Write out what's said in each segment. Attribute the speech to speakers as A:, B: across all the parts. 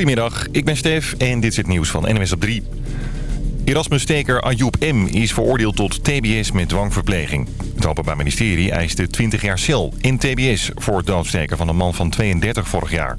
A: Goedemiddag, ik ben Stef en dit is het nieuws van NMS op 3. Erasmus-steker Ayoub M. is veroordeeld tot tbs met dwangverpleging. Het Openbaar Ministerie eiste 20 jaar cel in tbs... voor het doodsteken van een man van 32 vorig jaar.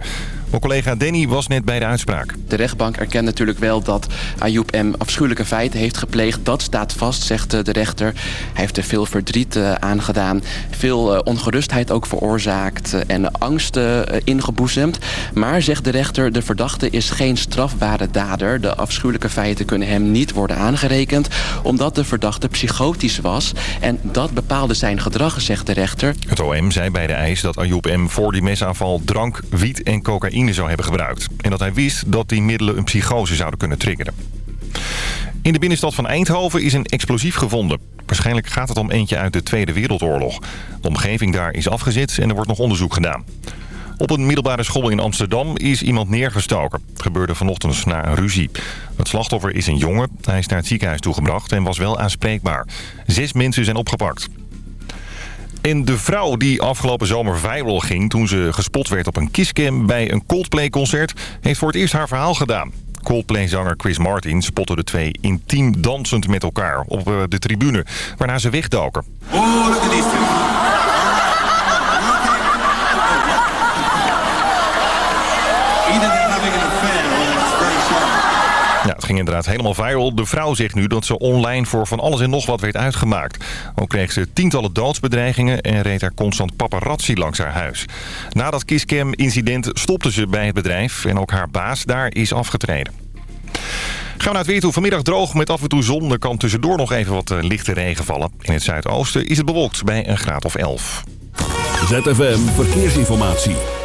A: Mijn collega Danny was net bij de uitspraak.
B: De rechtbank erkent natuurlijk wel dat Ayoub M. afschuwelijke feiten heeft gepleegd. Dat staat vast, zegt de rechter. Hij heeft er veel verdriet uh, aangedaan. Veel uh, ongerustheid ook veroorzaakt. En angsten ingeboezemd. Maar, zegt de rechter, de verdachte is geen strafbare dader. De afschuwelijke feiten kunnen hem niet worden aangerekend. Omdat de verdachte psychotisch was. En dat bepaalde zijn gedrag, zegt de rechter.
A: Het OM zei bij de eis dat Ayoub M. voor die mesaanval drank, wiet en cocaïne zou hebben gebruikt. En dat hij wist dat die middelen een psychose zouden kunnen triggeren. In de binnenstad van Eindhoven is een explosief gevonden. Waarschijnlijk gaat het om eentje uit de Tweede Wereldoorlog. De omgeving daar is afgezet en er wordt nog onderzoek gedaan. Op een middelbare school in Amsterdam is iemand neergestoken. Gebeurde vanochtend na een ruzie. Het slachtoffer is een jongen. Hij is naar het ziekenhuis toegebracht en was wel aanspreekbaar. Zes mensen zijn opgepakt. En de vrouw die afgelopen zomer viral ging toen ze gespot werd op een kisscam bij een Coldplay-concert... heeft voor het eerst haar verhaal gedaan. Coldplay-zanger Chris Martin spotte de twee intiem dansend met elkaar op eh, de tribune, waarna ze wegdoken.
C: Oh, look at.
A: Ging inderdaad helemaal viral. De vrouw zegt nu dat ze online voor van alles en nog wat werd uitgemaakt. Ook kreeg ze tientallen doodsbedreigingen en reed haar constant paparazzi langs haar huis. Na dat kisscam-incident stopte ze bij het bedrijf en ook haar baas daar is afgetreden. Gaan we naar het weer toe. Vanmiddag droog met af en toe zon. Er kan tussendoor nog even wat lichte regen vallen. In het zuidoosten is het bewolkt bij een graad of 11.
D: ZFM Verkeersinformatie.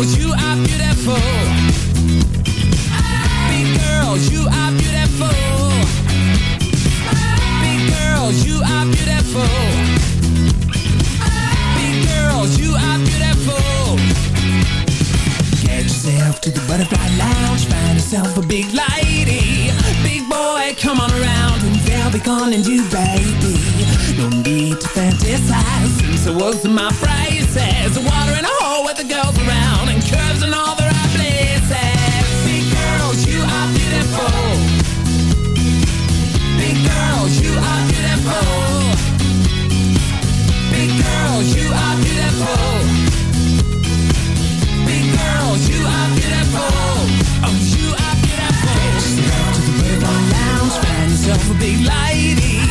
E: Girls, you are beautiful. Big girls, you are beautiful. Big girls, you are beautiful. Big girls, you are beautiful. Get yourself to the butterfly lounge, find yourself a big lady. Big boy, come on around and they'll be calling you baby. No need to fantasize since I was my braces. Water in a hole with the girls around Big girls, you are beautiful. Big girls, you are beautiful. Big girls, you are beautiful. Big girls, you are beautiful. Oh, you are beautiful. To the bird lounge, find yourself a big lady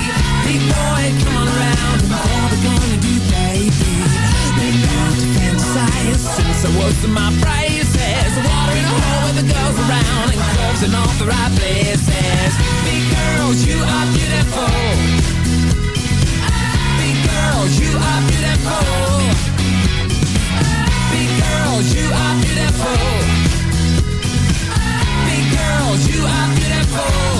E: So what's my praises? Water in a hole with the girls around and clubs in all the right places. Big girls, you are beautiful. Big girls, you are beautiful. Big girls, you are beautiful. Big girls, you are beautiful.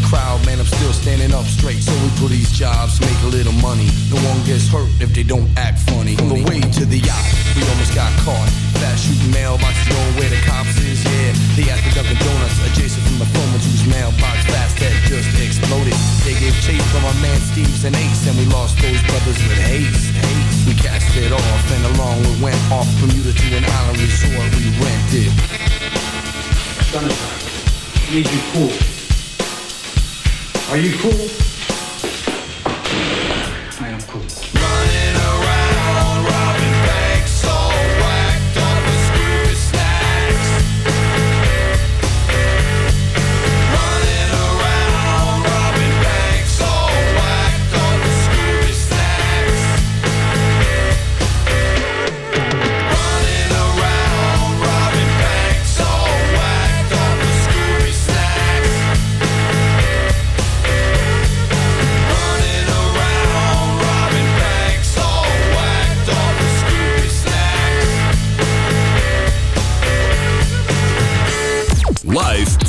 F: the crowd, man. I'm still standing up straight. So we do these jobs, make a little money. No one gets hurt if they don't act funny. On the way to the yacht, we almost got caught. Fast shooting mailboxes, knowing where the cops is. Yeah, they asked the Dunkin' Donuts adjacent from the Foreman's whose mailbox fast that just exploded. They gave chase from our man Steve's and Ace, and we lost those brothers with haste. haste. We cast it off, and along we went off Bermuda to an island resort we rented.
G: Jonathan, I need you cool. Are you cool?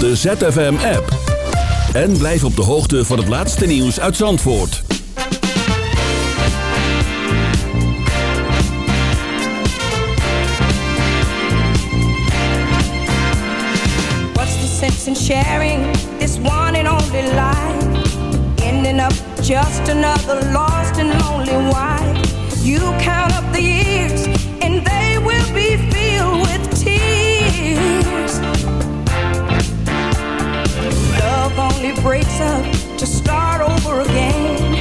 D: de ZFM-app. En blijf op de hoogte van het laatste nieuws uit Zandvoort.
H: What's the sense in sharing this one and only life? Ending up just another lost and lonely wife. You count up the years. breaks up to start over again.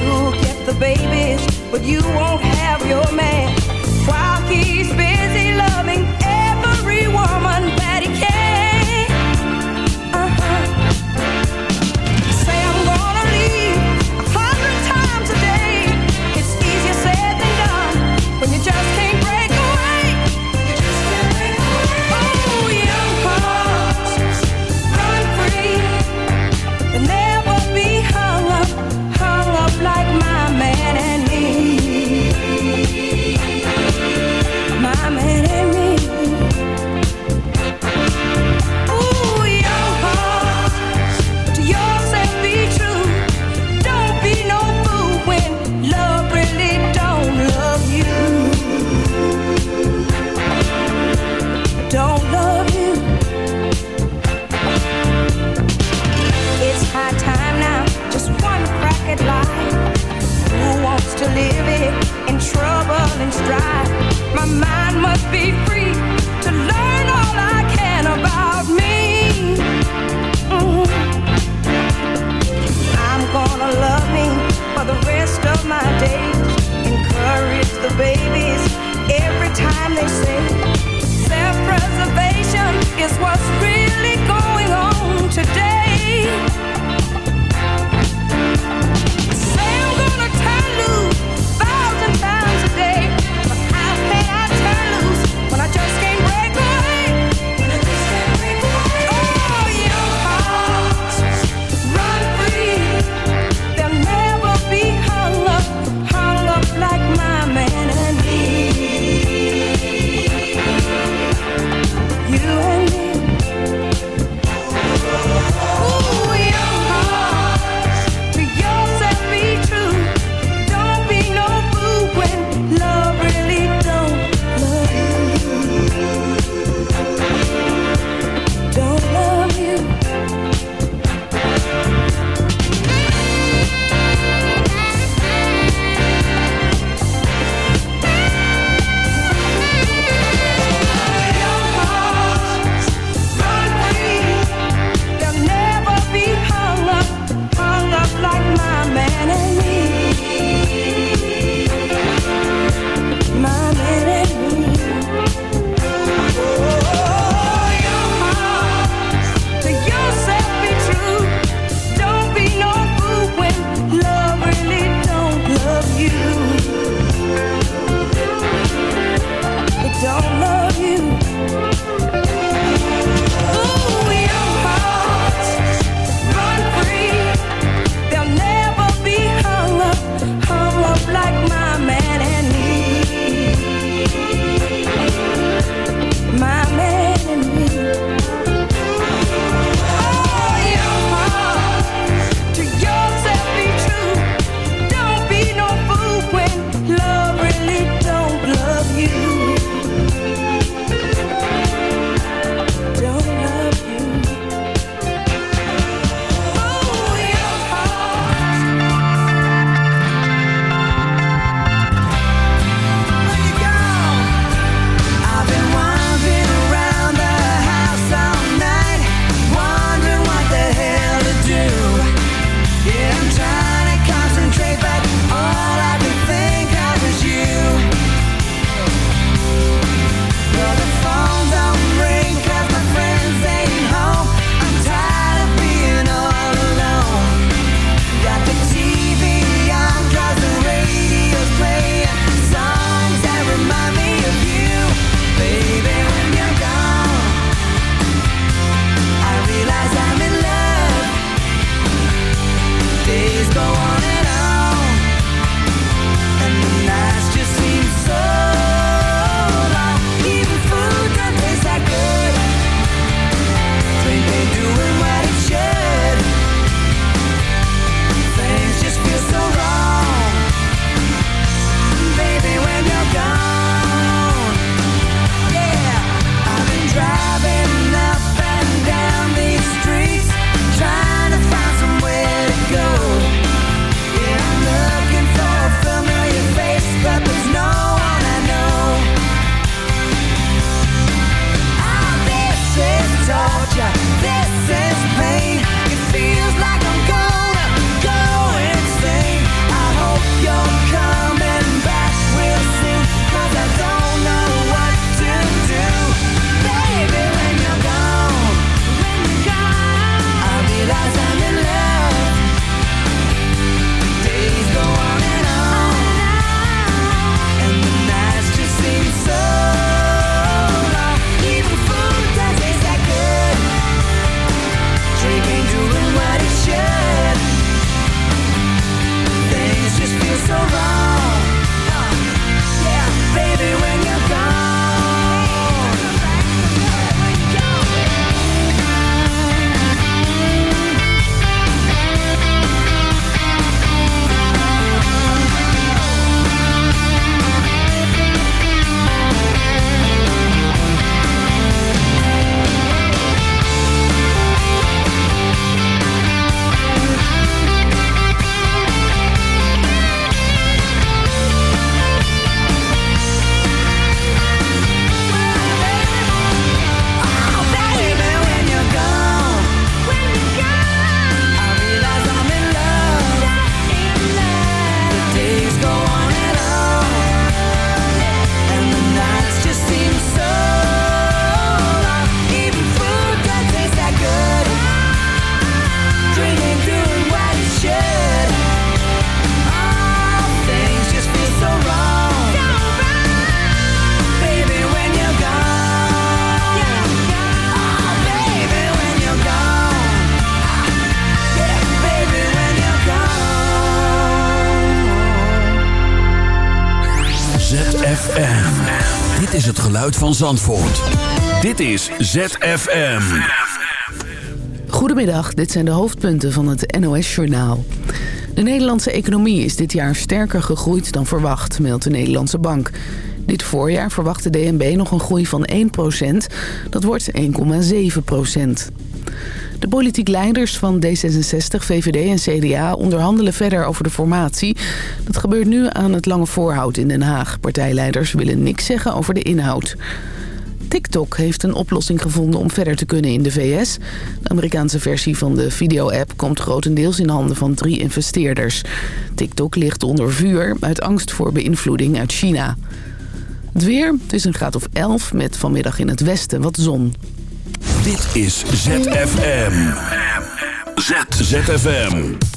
H: You'll get the babies, but you won't have your man. While he's been is
I: het geluid van Zandvoort. Dit is ZFM.
J: Goedemiddag, dit zijn de hoofdpunten van het NOS-journaal. De Nederlandse economie is dit jaar sterker gegroeid dan verwacht, meldt de Nederlandse Bank. Dit voorjaar verwacht de DNB nog een groei van 1%, dat wordt 1,7%. De politiek leiders van D66, VVD en CDA onderhandelen verder over de formatie. Dat gebeurt nu aan het lange voorhoud in Den Haag. Partijleiders willen niks zeggen over de inhoud. TikTok heeft een oplossing gevonden om verder te kunnen in de VS. De Amerikaanse versie van de video-app komt grotendeels in handen van drie investeerders. TikTok ligt onder vuur uit angst voor beïnvloeding uit China. Het weer, het is een graad of 11 met vanmiddag in het westen wat zon.
I: Dit is ZFM. ZFM.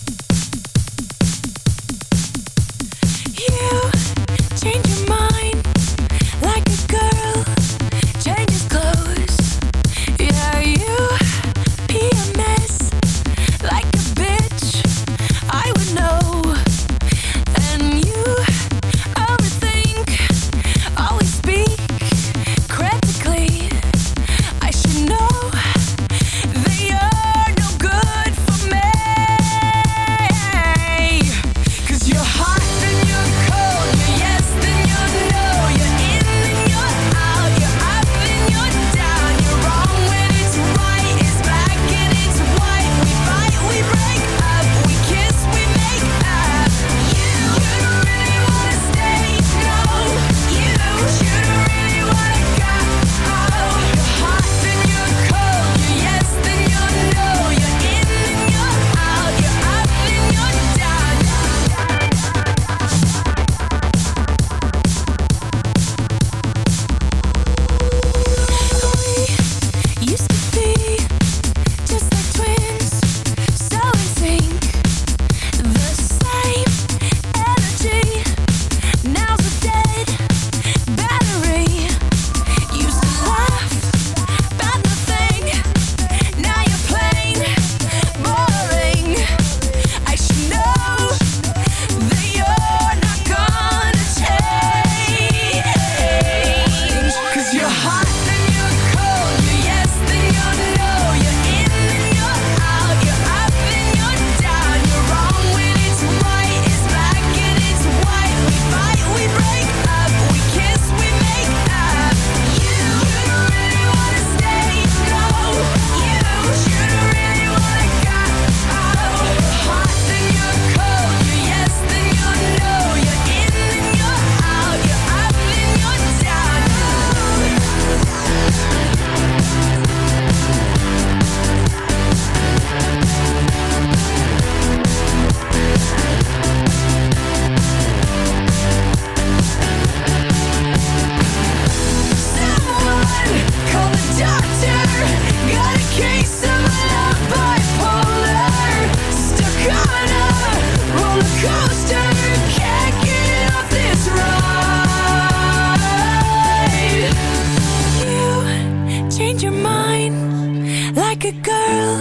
K: mine like a girl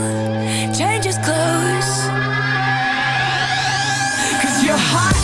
K: changes clothes. Cause you're hot.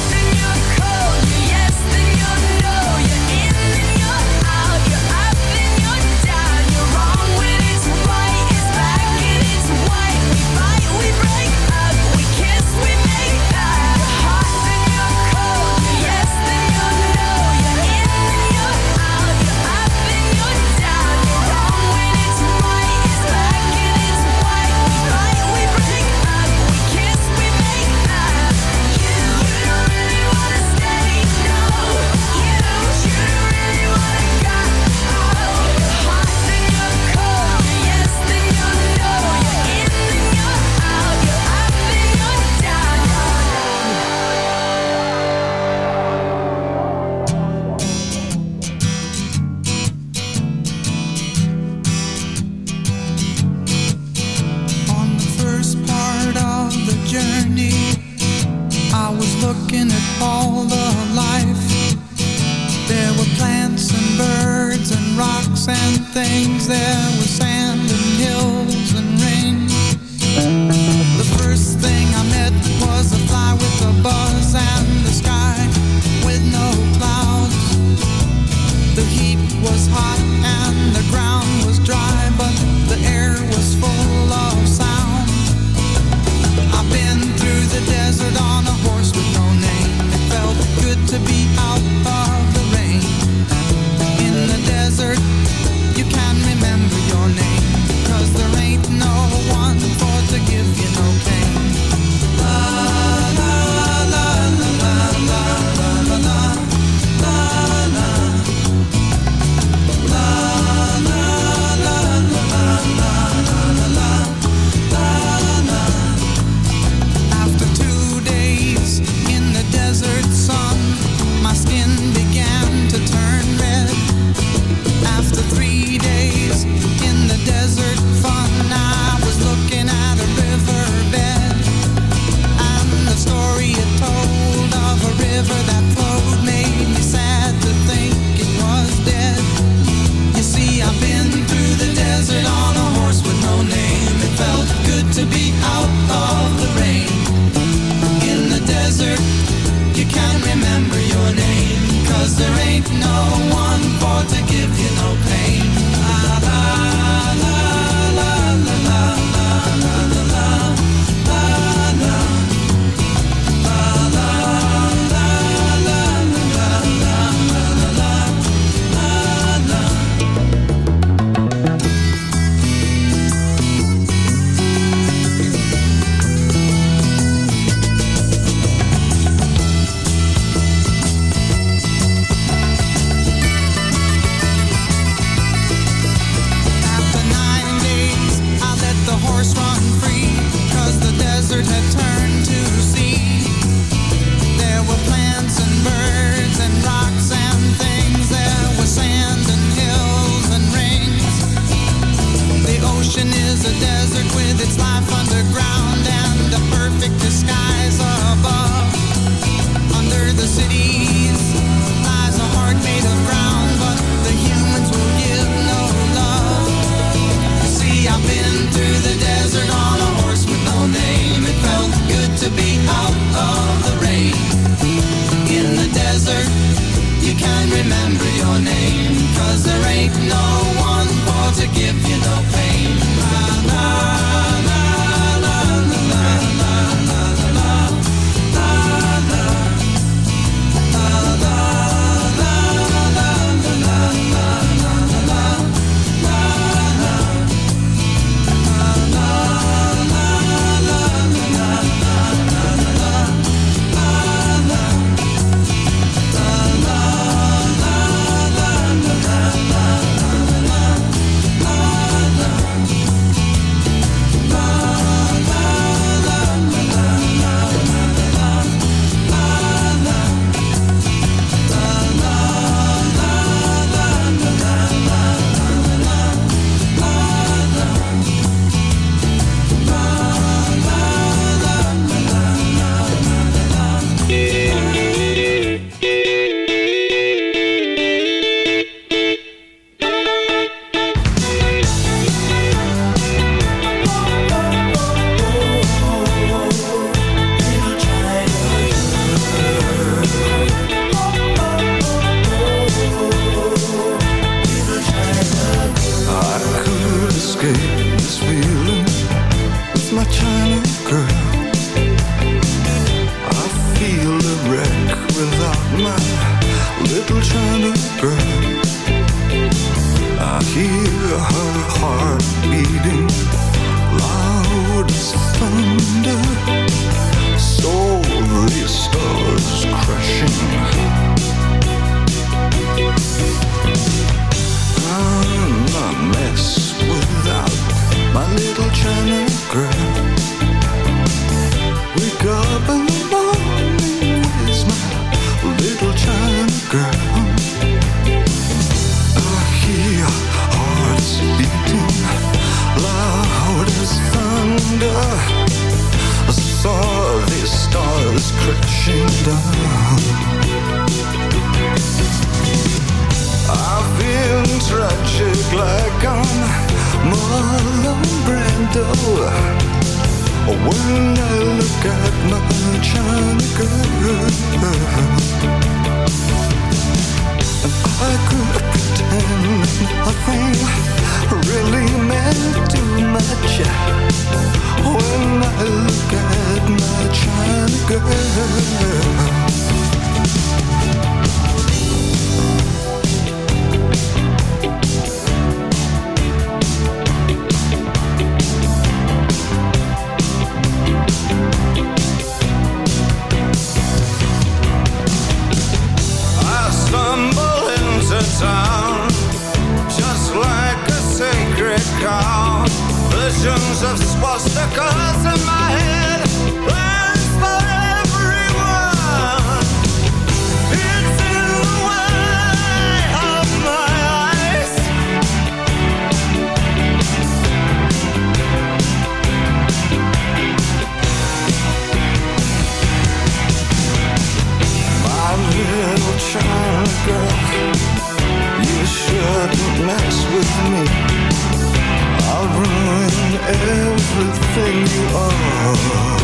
K: of
L: the rain.
M: In the desert, you can remember your name, cause there ain't no 是你。you
N: are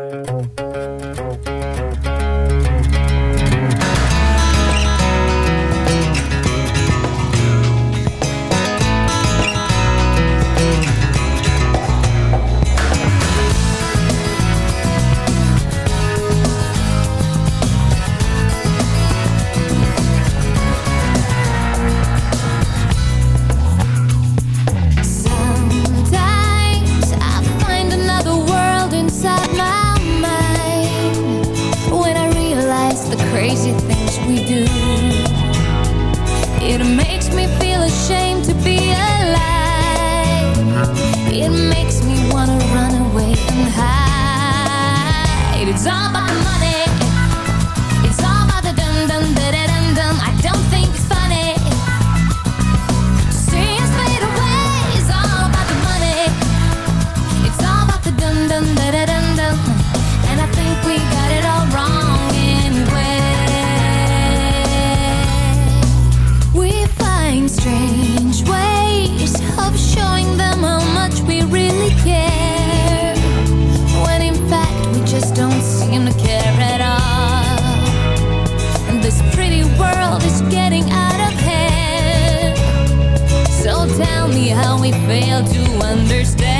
D: how we fail to understand.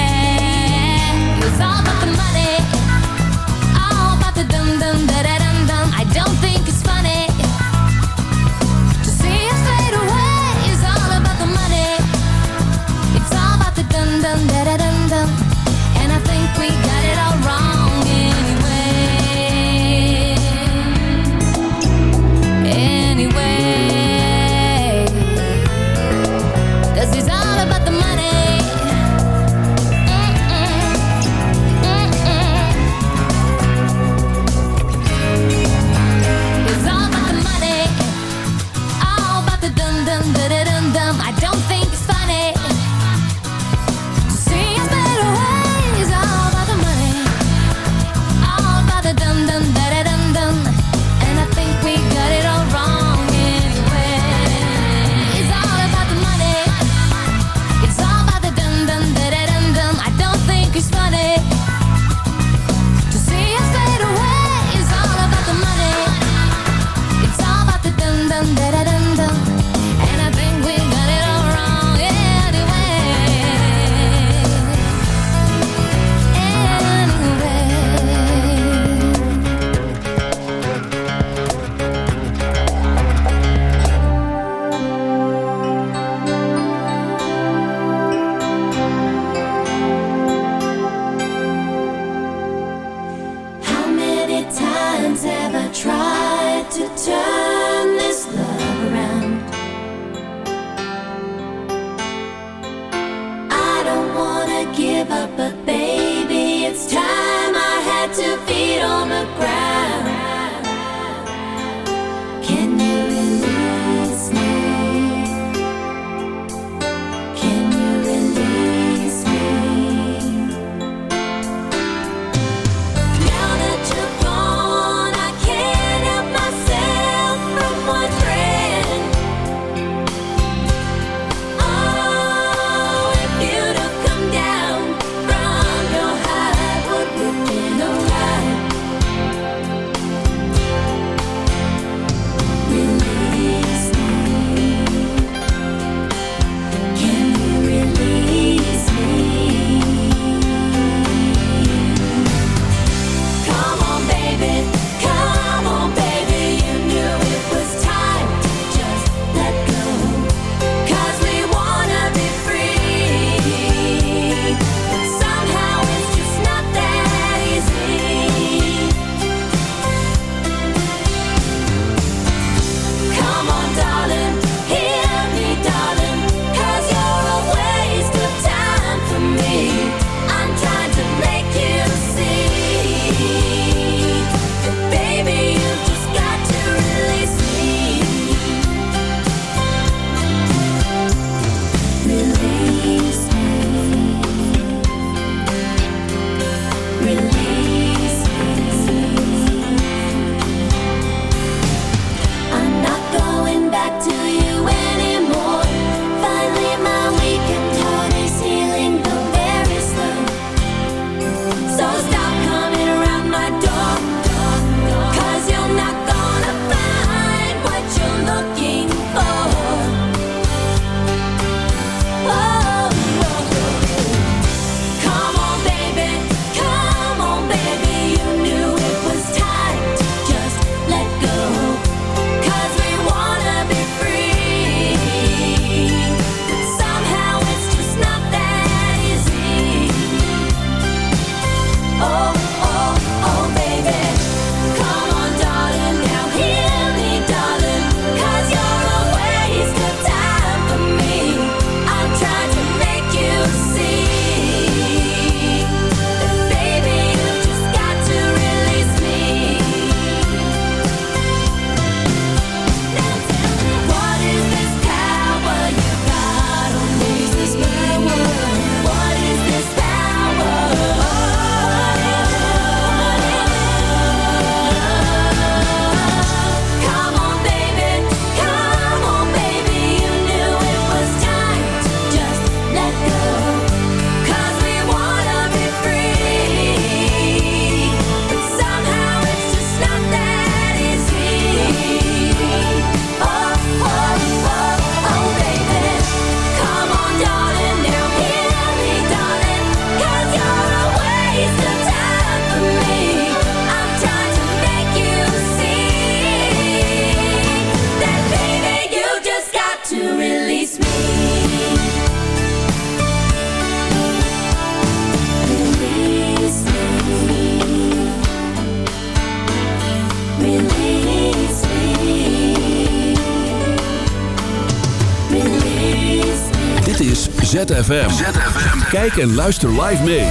G: Kijk en luister live mee.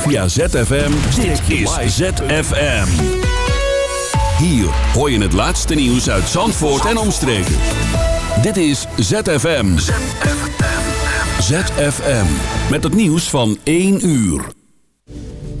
G: Via ZFM, dit is ZFM. Hier hoor je het laatste nieuws uit Zandvoort en omstreken. Dit is ZFM. ZFM. Met het nieuws van 1 uur.